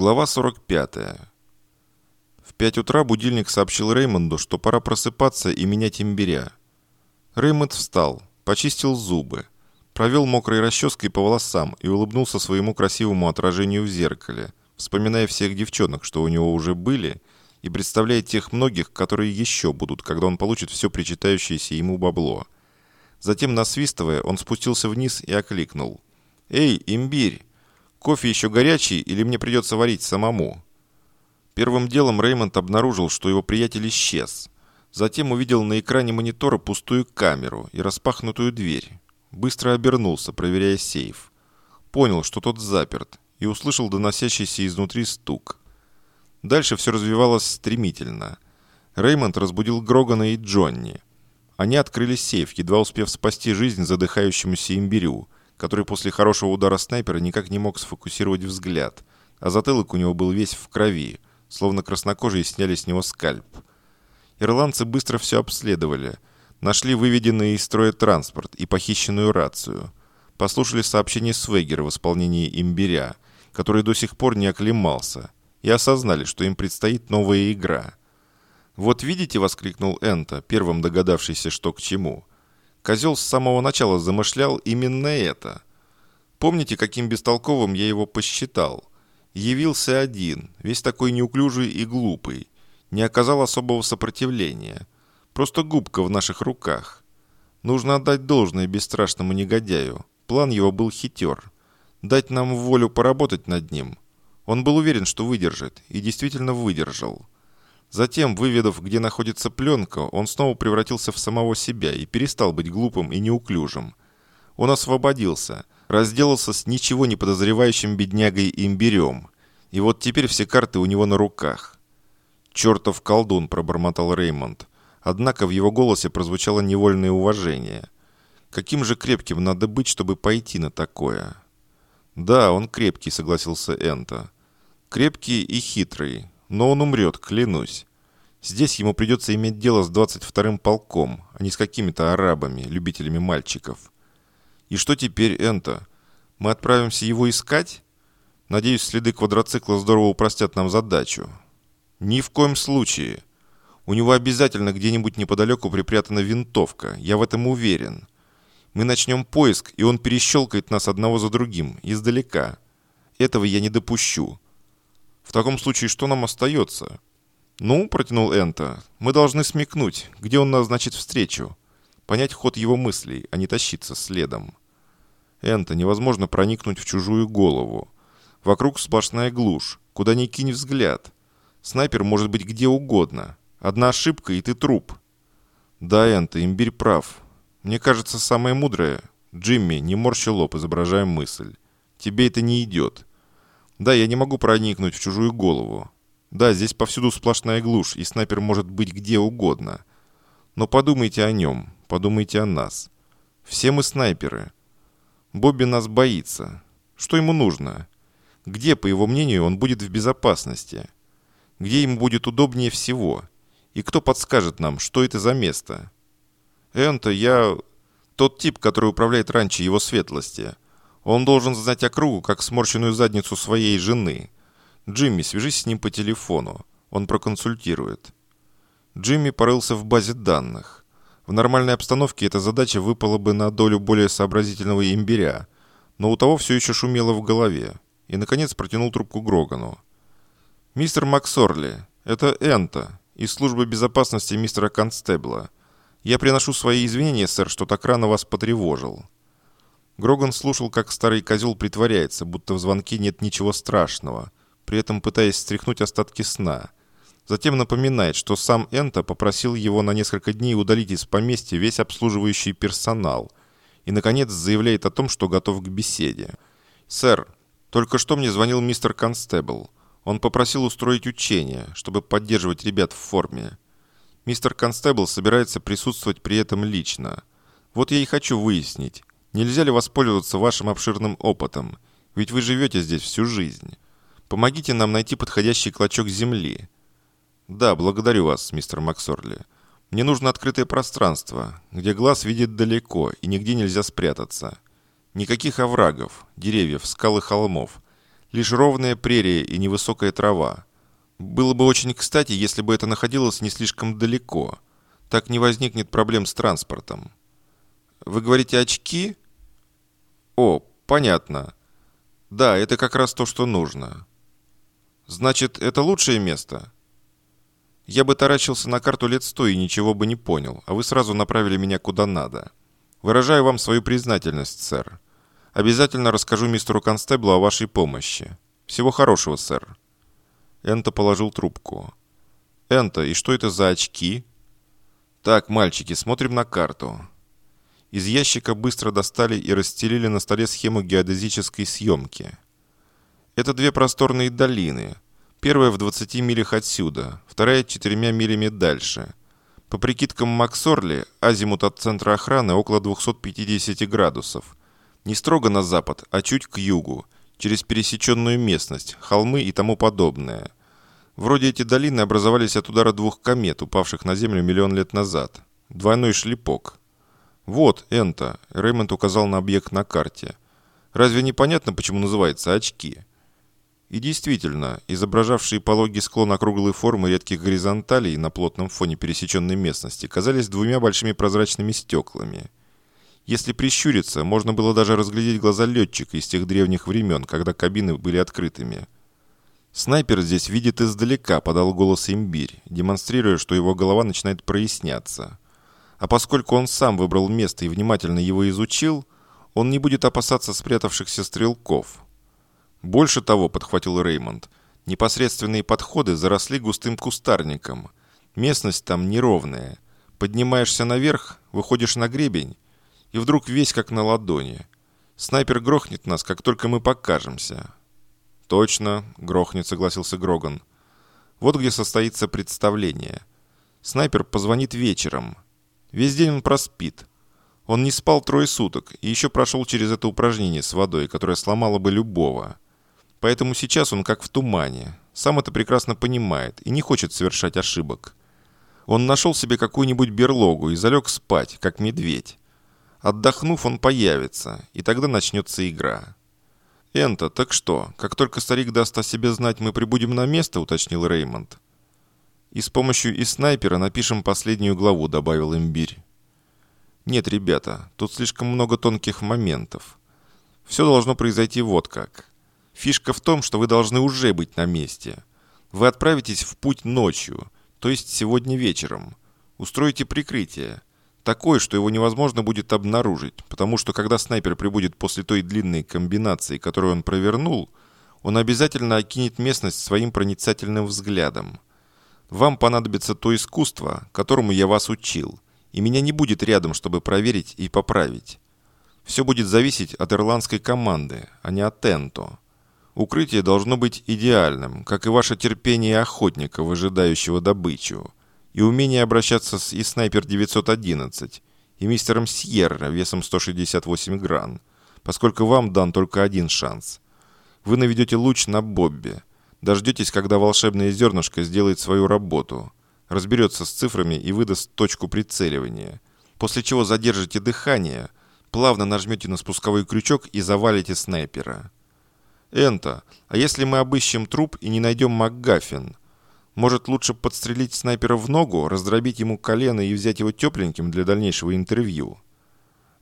Глава 45. В 5 утра будильник сообщил Реймонду, что пора просыпаться и менять имбиря. Реймонд встал, почистил зубы, провел мокрой расческой по волосам и улыбнулся своему красивому отражению в зеркале, вспоминая всех девчонок, что у него уже были, и представляя тех многих, которые еще будут, когда он получит все причитающееся ему бабло. Затем, насвистывая, он спустился вниз и окликнул. «Эй, имбирь! Кофе еще горячий или мне придется варить самому?» Первым делом Реймонд обнаружил, что его приятель исчез. Затем увидел на экране монитора пустую камеру и распахнутую дверь. Быстро обернулся, проверяя сейф. Понял, что тот заперт, и услышал доносящийся изнутри стук. Дальше все развивалось стремительно. Реймонд разбудил Грогана и Джонни. Они открыли сейф, едва успев спасти жизнь задыхающемуся имбирю, который после хорошего удара снайпера никак не мог сфокусировать взгляд, а затылок у него был весь в крови, словно краснокожие сняли с него скальп. Ирландцы быстро все обследовали, нашли выведенный из строя транспорт и похищенную рацию, послушали сообщение Свегера в исполнении имбиря, который до сих пор не оклемался, и осознали, что им предстоит новая игра. «Вот видите», — воскликнул Энто, первым догадавшийся, что к чему. «Козел с самого начала замышлял именно это. Помните, каким бестолковым я его посчитал? Явился один, весь такой неуклюжий и глупый. Не оказал особого сопротивления. Просто губка в наших руках. Нужно отдать должное бесстрашному негодяю. План его был хитер. Дать нам волю поработать над ним. Он был уверен, что выдержит, и действительно выдержал. Затем, выведав, где находится пленка, он снова превратился в самого себя и перестал быть глупым и неуклюжим. Он освободился, разделался с ничего не подозревающим беднягой-имбирем. И вот теперь все карты у него на руках. «Чертов колдун», – пробормотал Реймонд. Однако в его голосе прозвучало невольное уважение. «Каким же крепким надо быть, чтобы пойти на такое?» «Да, он крепкий», – согласился Энто. «Крепкий и хитрый, но он умрет, клянусь. Здесь ему придется иметь дело с 22-м полком, а не с какими-то арабами, любителями мальчиков. И что теперь, Энто? Мы отправимся его искать? Надеюсь, следы квадроцикла здорово упростят нам задачу. Ни в коем случае. У него обязательно где-нибудь неподалеку припрятана винтовка, я в этом уверен. Мы начнем поиск, и он перещелкает нас одного за другим, издалека. Этого я не допущу. В таком случае что нам остается? Ну, протянул Энто, мы должны смекнуть, где он назначит встречу. Понять ход его мыслей, а не тащиться следом. Энто, невозможно проникнуть в чужую голову. Вокруг сплошная глушь, куда ни кинь взгляд. Снайпер может быть где угодно. Одна ошибка, и ты труп. Да, Энто, имбирь прав. Мне кажется, самое мудрое... Джимми, не морщи лоб, изображая мысль. Тебе это не идет. Да, я не могу проникнуть в чужую голову. Да, здесь повсюду сплошная глушь, и снайпер может быть где угодно. Но подумайте о нем, подумайте о нас. Все мы снайперы. Бобби нас боится. Что ему нужно? Где, по его мнению, он будет в безопасности? Где ему будет удобнее всего? И кто подскажет нам, что это за место? Энто, я... Тот тип, который управляет раньше его светлости – он должен знать округу, как сморщенную задницу своей жены. Джимми, свяжись с ним по телефону. Он проконсультирует. Джимми порылся в базе данных. В нормальной обстановке эта задача выпала бы на долю более сообразительного имбиря, но у того все еще шумело в голове. И, наконец, протянул трубку Грогану. «Мистер Максорли, это Энта из службы безопасности мистера Констебла. Я приношу свои извинения, сэр, что так рано вас потревожил». Гроган слушал, как старый козел притворяется, будто в звонке нет ничего страшного, при этом пытаясь стряхнуть остатки сна. Затем напоминает, что сам Энто попросил его на несколько дней удалить из поместья весь обслуживающий персонал. И, наконец, заявляет о том, что готов к беседе. «Сэр, только что мне звонил мистер Констебл. Он попросил устроить учение, чтобы поддерживать ребят в форме. Мистер Констебл собирается присутствовать при этом лично. Вот я и хочу выяснить, Нельзя ли воспользоваться вашим обширным опытом? Ведь вы живете здесь всю жизнь. Помогите нам найти подходящий клочок земли. Да, благодарю вас, мистер Максорли. Мне нужно открытое пространство, где глаз видит далеко и нигде нельзя спрятаться. Никаких оврагов, деревьев, скал и холмов. Лишь ровная прерия и невысокая трава. Было бы очень кстати, если бы это находилось не слишком далеко. Так не возникнет проблем с транспортом. Вы говорите очки? О, понятно. Да, это как раз то, что нужно. Значит, это лучшее место? Я бы таращился на карту лет сто и ничего бы не понял, а вы сразу направили меня куда надо. Выражаю вам свою признательность, сэр. Обязательно расскажу мистеру Констеблу о вашей помощи. Всего хорошего, сэр. Энто положил трубку. Энто, и что это за очки? Так, мальчики, смотрим на карту. Из ящика быстро достали и расстелили на столе схему геодезической съемки. Это две просторные долины. Первая в 20 милях отсюда, вторая четырьмя милями дальше. По прикидкам Максорли, азимут от центра охраны около 250 градусов. Не строго на запад, а чуть к югу, через пересеченную местность, холмы и тому подобное. Вроде эти долины образовались от удара двух комет, упавших на Землю миллион лет назад. Двойной шлепок. «Вот, Энто», — Реймонд указал на объект на карте. «Разве не понятно, почему называется очки?» И действительно, изображавшие пологий склон округлой формы редких горизонталей на плотном фоне пересеченной местности казались двумя большими прозрачными стеклами. Если прищуриться, можно было даже разглядеть глаза летчика из тех древних времен, когда кабины были открытыми. «Снайпер здесь видит издалека», — подал голос имбирь, демонстрируя, что его голова начинает проясняться. А поскольку он сам выбрал место и внимательно его изучил, он не будет опасаться спрятавшихся стрелков. Больше того, подхватил Реймонд, непосредственные подходы заросли густым кустарником. Местность там неровная. Поднимаешься наверх, выходишь на гребень, и вдруг весь как на ладони. Снайпер грохнет нас, как только мы покажемся. Точно, грохнет, согласился Гроган. Вот где состоится представление. Снайпер позвонит вечером – Весь день он проспит. Он не спал трое суток и еще прошел через это упражнение с водой, которое сломало бы любого. Поэтому сейчас он как в тумане. Сам это прекрасно понимает и не хочет совершать ошибок. Он нашел себе какую-нибудь берлогу и залег спать, как медведь. Отдохнув, он появится, и тогда начнется игра. «Энто, так что, как только старик даст о себе знать, мы прибудем на место?» – уточнил Реймонд. И с помощью и снайпера напишем последнюю главу», — добавил имбирь. «Нет, ребята, тут слишком много тонких моментов. Все должно произойти вот как. Фишка в том, что вы должны уже быть на месте. Вы отправитесь в путь ночью, то есть сегодня вечером. Устроите прикрытие. Такое, что его невозможно будет обнаружить, потому что когда снайпер прибудет после той длинной комбинации, которую он провернул, он обязательно окинет местность своим проницательным взглядом. Вам понадобится то искусство, которому я вас учил, и меня не будет рядом, чтобы проверить и поправить. Все будет зависеть от ирландской команды, а не от Тенто. Укрытие должно быть идеальным, как и ваше терпение охотника, выжидающего добычу, и умение обращаться с и снайпер 911, и мистером Сьерра весом 168 гран, поскольку вам дан только один шанс. Вы наведете луч на Бобби – Дождетесь, когда волшебное зернышко сделает свою работу, разберется с цифрами и выдаст точку прицеливания. После чего задержите дыхание, плавно нажмете на спусковой крючок и завалите снайпера. Энто, а если мы обыщем труп и не найдем МакГаффин? Может, лучше подстрелить снайпера в ногу, раздробить ему колено и взять его тепленьким для дальнейшего интервью?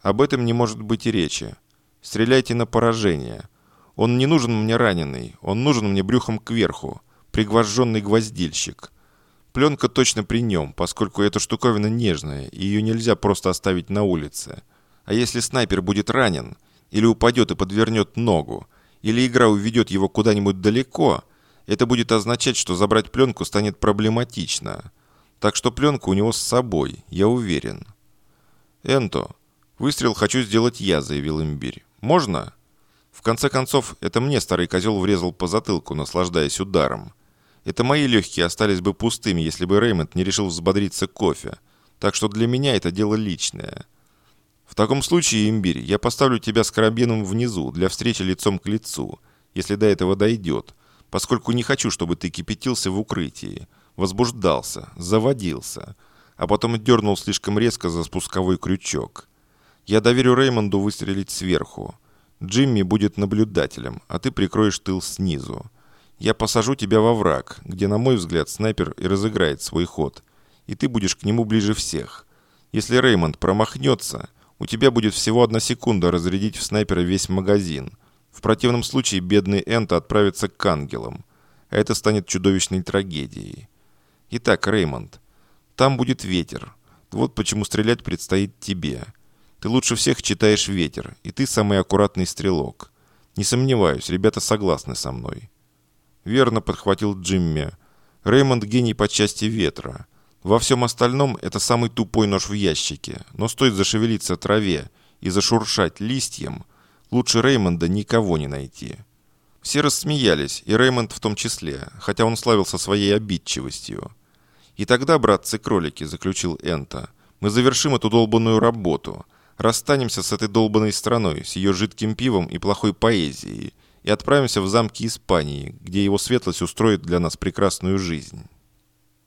Об этом не может быть и речи. Стреляйте на поражение – он не нужен мне раненый, он нужен мне брюхом кверху, пригвожденный гвоздильщик. Пленка точно при нем, поскольку эта штуковина нежная, и ее нельзя просто оставить на улице. А если снайпер будет ранен, или упадет и подвернет ногу, или игра уведет его куда-нибудь далеко, это будет означать, что забрать пленку станет проблематично. Так что пленка у него с собой, я уверен. «Энто, выстрел хочу сделать я», — заявил имбирь. «Можно?» В конце концов, это мне старый козел врезал по затылку, наслаждаясь ударом. Это мои легкие остались бы пустыми, если бы Реймонд не решил взбодриться кофе. Так что для меня это дело личное. В таком случае, имбирь, я поставлю тебя с карабином внизу, для встречи лицом к лицу, если до этого дойдет, поскольку не хочу, чтобы ты кипятился в укрытии, возбуждался, заводился, а потом дернул слишком резко за спусковой крючок. Я доверю Реймонду выстрелить сверху. Джимми будет наблюдателем, а ты прикроешь тыл снизу. Я посажу тебя во враг, где, на мой взгляд, снайпер и разыграет свой ход. И ты будешь к нему ближе всех. Если Реймонд промахнется, у тебя будет всего одна секунда разрядить в снайпера весь магазин. В противном случае бедный Энто отправится к ангелам. А это станет чудовищной трагедией. Итак, Реймонд, там будет ветер. Вот почему стрелять предстоит тебе. Ты лучше всех читаешь ветер, и ты самый аккуратный стрелок. Не сомневаюсь, ребята согласны со мной. Верно подхватил Джимми. Реймонд гений по части ветра. Во всем остальном это самый тупой нож в ящике. Но стоит зашевелиться траве и зашуршать листьям, лучше Реймонда никого не найти. Все рассмеялись, и Реймонд в том числе, хотя он славился своей обидчивостью. «И тогда, братцы-кролики», — заключил Энта, — «мы завершим эту долбанную работу, расстанемся с этой долбанной страной, с ее жидким пивом и плохой поэзией, и отправимся в замки Испании, где его светлость устроит для нас прекрасную жизнь».